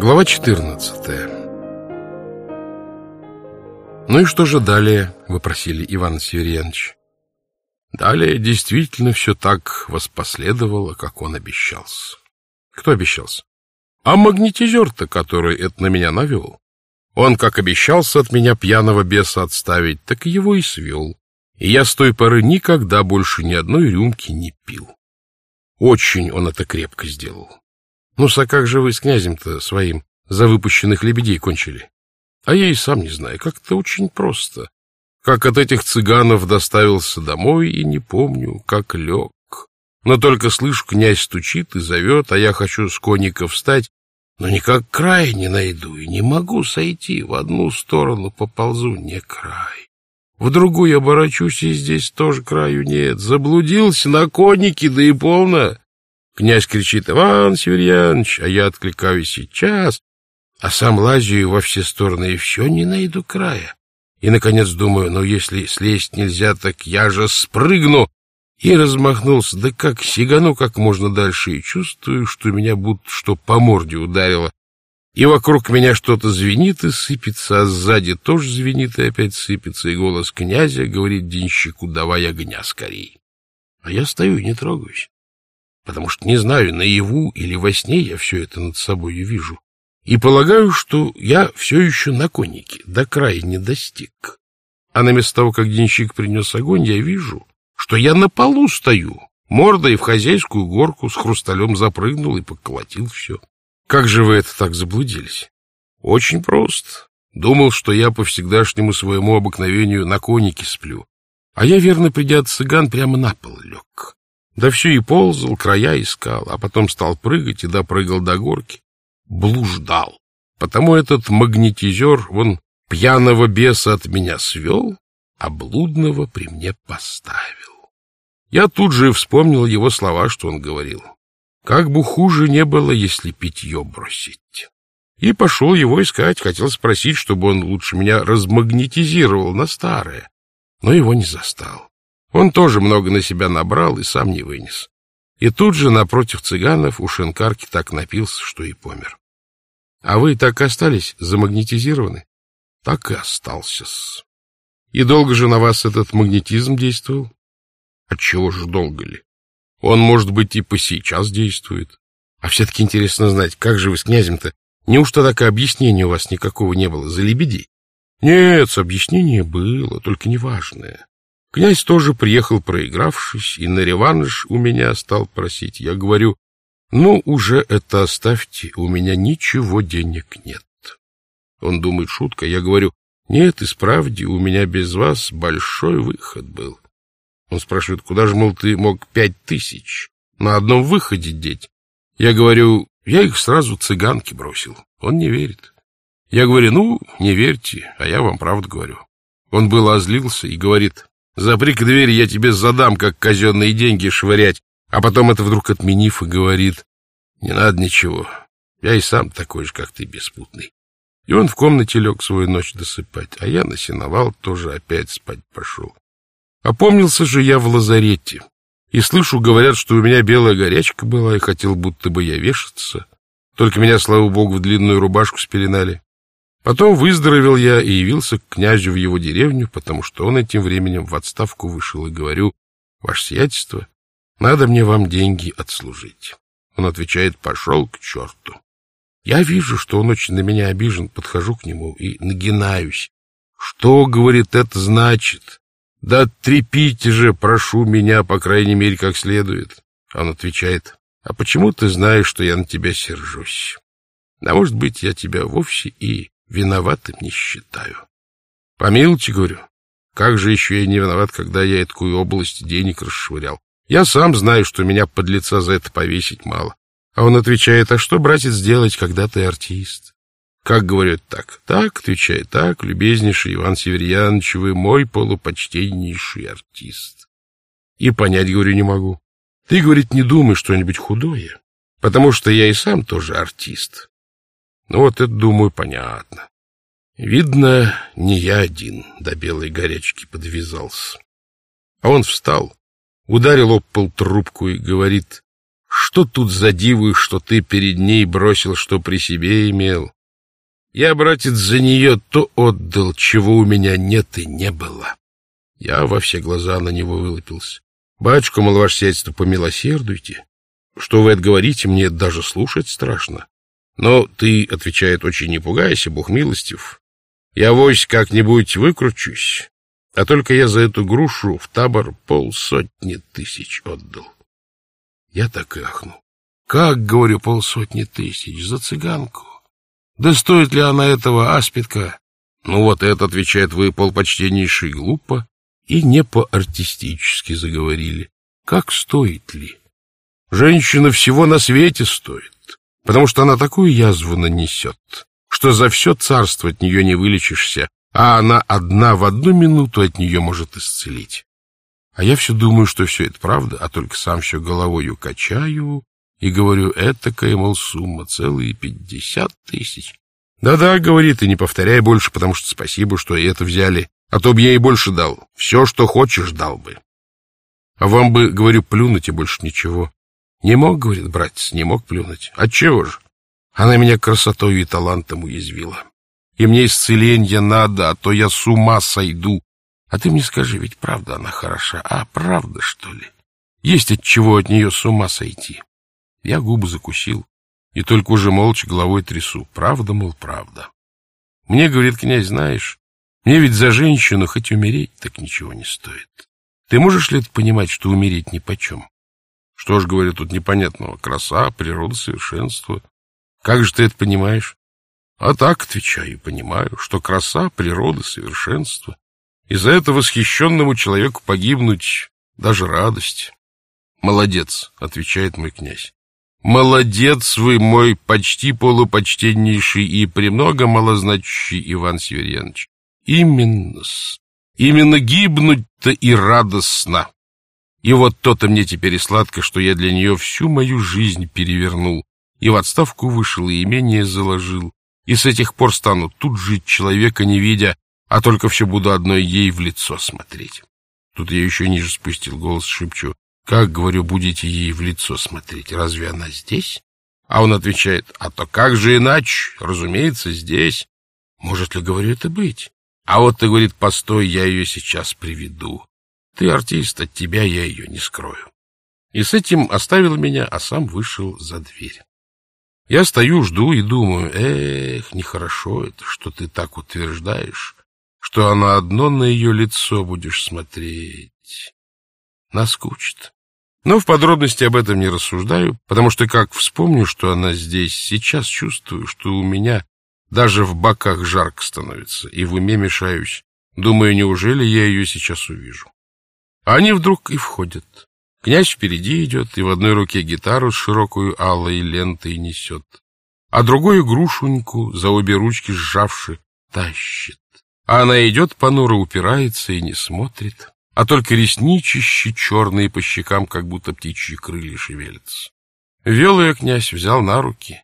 Глава 14 «Ну и что же далее?» — выпросили Иван Северьянович. Далее действительно все так воспоследовало, как он обещался. Кто обещался? А магнетизер-то, который это на меня навел. Он, как обещался от меня пьяного беса отставить, так его и свел. И я с той поры никогда больше ни одной рюмки не пил. Очень он это крепко сделал. Ну, а как же вы с князем-то своим за выпущенных лебедей кончили? А я и сам не знаю, как-то очень просто. Как от этих цыганов доставился домой, и не помню, как лег. Но только слышу, князь стучит и зовет, а я хочу с конника встать, но никак край не найду и не могу сойти. В одну сторону поползу, не край. В другую оборачусь, и здесь тоже краю нет. Заблудился на коннике, да и полно. Князь кричит «Иван Северьянович», а я откликаюсь «Сейчас», а сам лазю во все стороны и все не найду края. И, наконец, думаю, ну, если слезть нельзя, так я же спрыгну. И размахнулся, да как сигану как можно дальше, и чувствую, что меня будто что по морде ударило. И вокруг меня что-то звенит и сыпется, а сзади тоже звенит и опять сыпется, и голос князя говорит денщику «давай огня скорей». А я стою и не трогаюсь потому что не знаю, наяву или во сне я все это над собой вижу. И полагаю, что я все еще на коннике, до края не достиг. А на место того, как денщик принес огонь, я вижу, что я на полу стою, мордой в хозяйскую горку с хрусталем запрыгнул и поколотил все. Как же вы это так заблудились? Очень просто. Думал, что я по всегдашнему своему обыкновению на коннике сплю. А я, верно, придя от цыган, прямо на пол лег. Да все и ползал, края искал, а потом стал прыгать и допрыгал до горки. Блуждал. Потому этот магнетизер, вон, пьяного беса от меня свел, а блудного при мне поставил. Я тут же вспомнил его слова, что он говорил. Как бы хуже не было, если питье бросить. И пошел его искать, хотел спросить, чтобы он лучше меня размагнетизировал на старое, но его не застал. Он тоже много на себя набрал и сам не вынес. И тут же напротив цыганов у шинкарки так напился, что и помер. А вы так и остались замагнетизированы? Так и остался-с. И долго же на вас этот магнетизм действовал? Отчего же долго ли? Он, может быть, и по сейчас действует. А все-таки интересно знать, как же вы с князем-то? Неужто так и объяснения у вас никакого не было за лебедей? Нет, объяснение было, только неважное. Князь тоже приехал проигравшись, и на реванш у меня стал просить. Я говорю, ну, уже это оставьте, у меня ничего денег нет. Он думает, шутка. Я говорю, нет, исправьте, у меня без вас большой выход был. Он спрашивает, куда же, мол, ты мог пять тысяч на одном выходе деть? Я говорю, я их сразу цыганке бросил. Он не верит. Я говорю, ну, не верьте, а я вам правду говорю. Он было озлился и говорит, Запри-ка дверь, я тебе задам, как казенные деньги швырять. А потом это вдруг отменив и говорит, не надо ничего, я и сам такой же, как ты, беспутный. И он в комнате лег свою ночь досыпать, а я на сеновал тоже опять спать пошел. Опомнился же я в лазарете, и слышу, говорят, что у меня белая горячка была, и хотел будто бы я вешаться. Только меня, слава богу, в длинную рубашку спеленали. Потом выздоровел я и явился к князю в его деревню, потому что он этим временем в отставку вышел, и говорю, «Ваше сиятельство, надо мне вам деньги отслужить». Он отвечает, «Пошел к черту». Я вижу, что он очень на меня обижен, подхожу к нему и нагинаюсь. «Что, — говорит, — это значит? Да трепите же, прошу меня, по крайней мере, как следует». Он отвечает, «А почему ты знаешь, что я на тебя сержусь? А может быть, я тебя вовсе и виноватым не считаю. Помилуйте, говорю, как же еще я не виноват, когда я такую область денег расшвырял? Я сам знаю, что меня под лица за это повесить мало. А он отвечает, а что, братец, делать, когда ты артист? Как говорят так? Так, отвечает, так, любезнейший Иван Северьянович, вы мой полупочтеннейший артист. И понять, говорю, не могу. Ты, говорит, не думай что-нибудь худое, потому что я и сам тоже артист. Ну вот это, думаю, понятно. Видно, не я один до белой горячки подвязался. А он встал, ударил об пол трубку и говорит, Что тут за дивы, что ты перед ней бросил, что при себе имел? Я, братец, за нее то отдал, чего у меня нет и не было. Я во все глаза на него вылупился. Батюшка, мол, ваше сядьство, помилосердуйте. Что вы отговорите, мне даже слушать страшно. Но ты, — отвечает, — очень не пугайся, Бог милостив. Я вось как-нибудь выкручусь, а только я за эту грушу в табор полсотни тысяч отдал. Я так и ахнул. Как, говорю, полсотни тысяч за цыганку? Да стоит ли она этого аспидка? Ну вот это, отвечает, вы полпочтеннейший глупо и не по-артистически заговорили. Как стоит ли? Женщина всего на свете стоит, потому что она такую язву нанесет, что за все царство от нее не вылечишься, а она одна в одну минуту от нее может исцелить. А я все думаю, что все это правда, а только сам все головою качаю и говорю, этакая, мол, сумма, целые пятьдесят тысяч. Да-да, говорит, и не повторяй больше, потому что спасибо, что и это взяли, а то б я и больше дал. Все, что хочешь, дал бы. А вам бы, говорю, плюнуть и больше ничего. Не мог, говорит братец, не мог плюнуть. Отчего же? Она меня красотой и талантом уязвила. И мне исцеления надо, а то я с ума сойду. А ты мне скажи, ведь правда она хороша? А правда, что ли? Есть от чего от нее с ума сойти. Я губы закусил и только уже молча головой трясу. Правда, мол, правда. Мне, говорит князь, знаешь, мне ведь за женщину хоть умереть так ничего не стоит. Ты можешь ли это понимать, что умереть нипочем? Что ж, говорю, тут непонятного. Краса, природа, совершенство. Как же ты это понимаешь? А так, отвечаю, понимаю, что краса, природа, совершенство. И за это восхищенному человеку погибнуть даже радость. Молодец, отвечает мой князь. Молодец вы, мой почти полупочтеннейший и премного малозначащий Иван Северьянович. Именно-с. Именно гибнуть-то и радостно. И вот то-то мне теперь и сладко, что я для нее всю мою жизнь перевернул, и в отставку вышел, и имение заложил, и с этих пор стану тут жить человека не видя, а только все буду одной ей в лицо смотреть. Тут я еще ниже спустил голос, шепчу. Как, говорю, будете ей в лицо смотреть? Разве она здесь? А он отвечает, а то как же иначе? Разумеется, здесь. Может ли, говорю, это быть? А вот ты, говорит, постой, я ее сейчас приведу. Ты артист, от тебя я ее не скрою. И с этим оставил меня, а сам вышел за дверь. Я стою, жду и думаю, эх, нехорошо это, что ты так утверждаешь, что она одно на ее лицо будешь смотреть. Наскучит. Но в подробности об этом не рассуждаю, потому что как вспомню, что она здесь, сейчас чувствую, что у меня даже в боках жарко становится, и в уме мешаюсь. Думаю, неужели я ее сейчас увижу? Они вдруг и входят. Князь впереди идет, и в одной руке гитару с широкую алой лентой несет, а другую грушуньку, за обе ручки сжавши, тащит. А она идет понуро, упирается и не смотрит, а только ресничищи черные по щекам, как будто птичьи крылья шевелятся. Вел ее князь, взял на руки,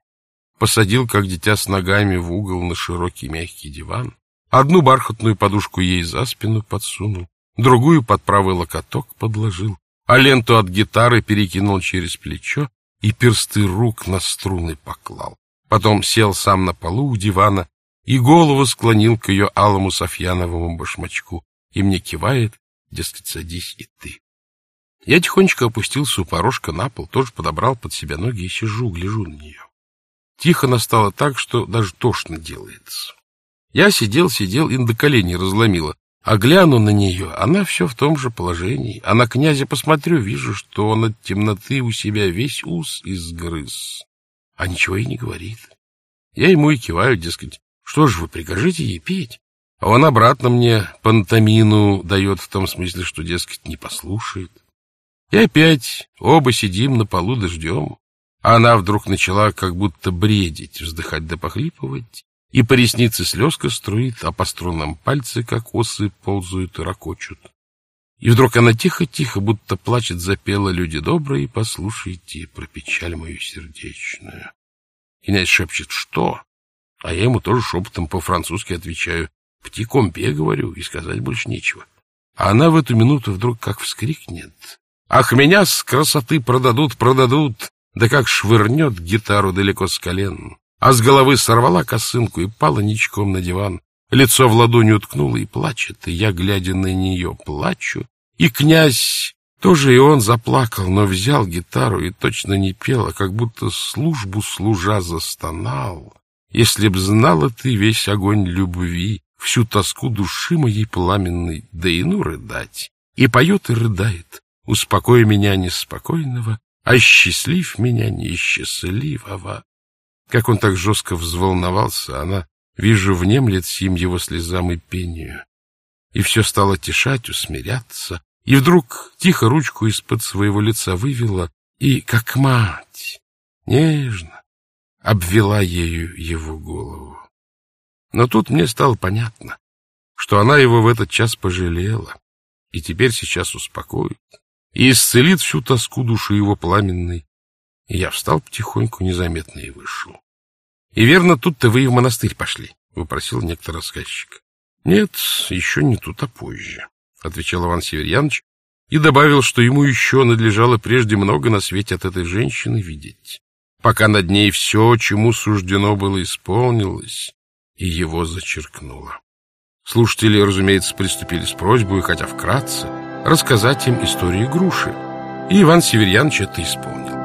посадил, как дитя с ногами, в угол на широкий мягкий диван, одну бархатную подушку ей за спину подсунул, другую под правый локоток подложил, а ленту от гитары перекинул через плечо и персты рук на струны поклал. Потом сел сам на полу у дивана и голову склонил к ее алому софьяновому башмачку, и мне кивает, дескать, садись и ты. Я тихонечко опустился у порожка на пол, тоже подобрал под себя ноги и сижу, гляжу на нее. Тихо настало так, что даже тошно делается. Я сидел, сидел и до коленей разломило. А гляну на нее, она все в том же положении. А на князя посмотрю, вижу, что он от темноты у себя весь ус изгрыз. А ничего и не говорит. Я ему и киваю, дескать, что ж вы, прикажите ей петь. А он обратно мне пантомину дает в том смысле, что, дескать, не послушает. И опять оба сидим на полу дождем. А она вдруг начала как будто бредить, вздыхать да похлипывать, и по реснице слезка струит, а по струнам пальцы, как осы, ползают и ракочут. И вдруг она тихо-тихо, будто плачет, запела «Люди добрые, послушайте про печаль мою сердечную». Князь шепчет «Что?» А я ему тоже шепотом по-французски отвечаю «Птикомпе», говорю, и сказать больше нечего. А она в эту минуту вдруг как вскрикнет. «Ах, меня с красоты продадут, продадут! да как швырнет гитару далеко с колен, а с головы сорвала косынку и пала ничком на диван, лицо в ладони уткнула и плачет, и я, глядя на нее, плачу, и князь тоже и он заплакал, но взял гитару и точно не пел, а как будто службу служа застонал. Если б знала ты весь огонь любви, всю тоску души моей пламенной, да и ну рыдать. И поет и рыдает, успокой меня неспокойного, а счастлив меня несчастливого. Как он так жестко взволновался, она, вижу, внемлет сим его слезам и пению. И все стало тишать, усмиряться, и вдруг тихо ручку из-под своего лица вывела и, как мать, нежно обвела ею его голову. Но тут мне стало понятно, что она его в этот час пожалела, и теперь сейчас успокоит, и исцелит всю тоску души его пламенной. И я встал потихоньку, незаметно и вышел. — И верно, тут-то вы и в монастырь пошли? — выпросил некто рассказчик. — Нет, еще не тут, а позже отвечал Иван Северьянович и добавил, что ему еще надлежало прежде много на свете от этой женщины видеть, пока над ней все, чему суждено было, исполнилось, и его зачеркнуло. Слушатели, разумеется, приступили с просьбой, хотя вкратце, рассказать им историю груши, и Иван Северьянович это исполнил.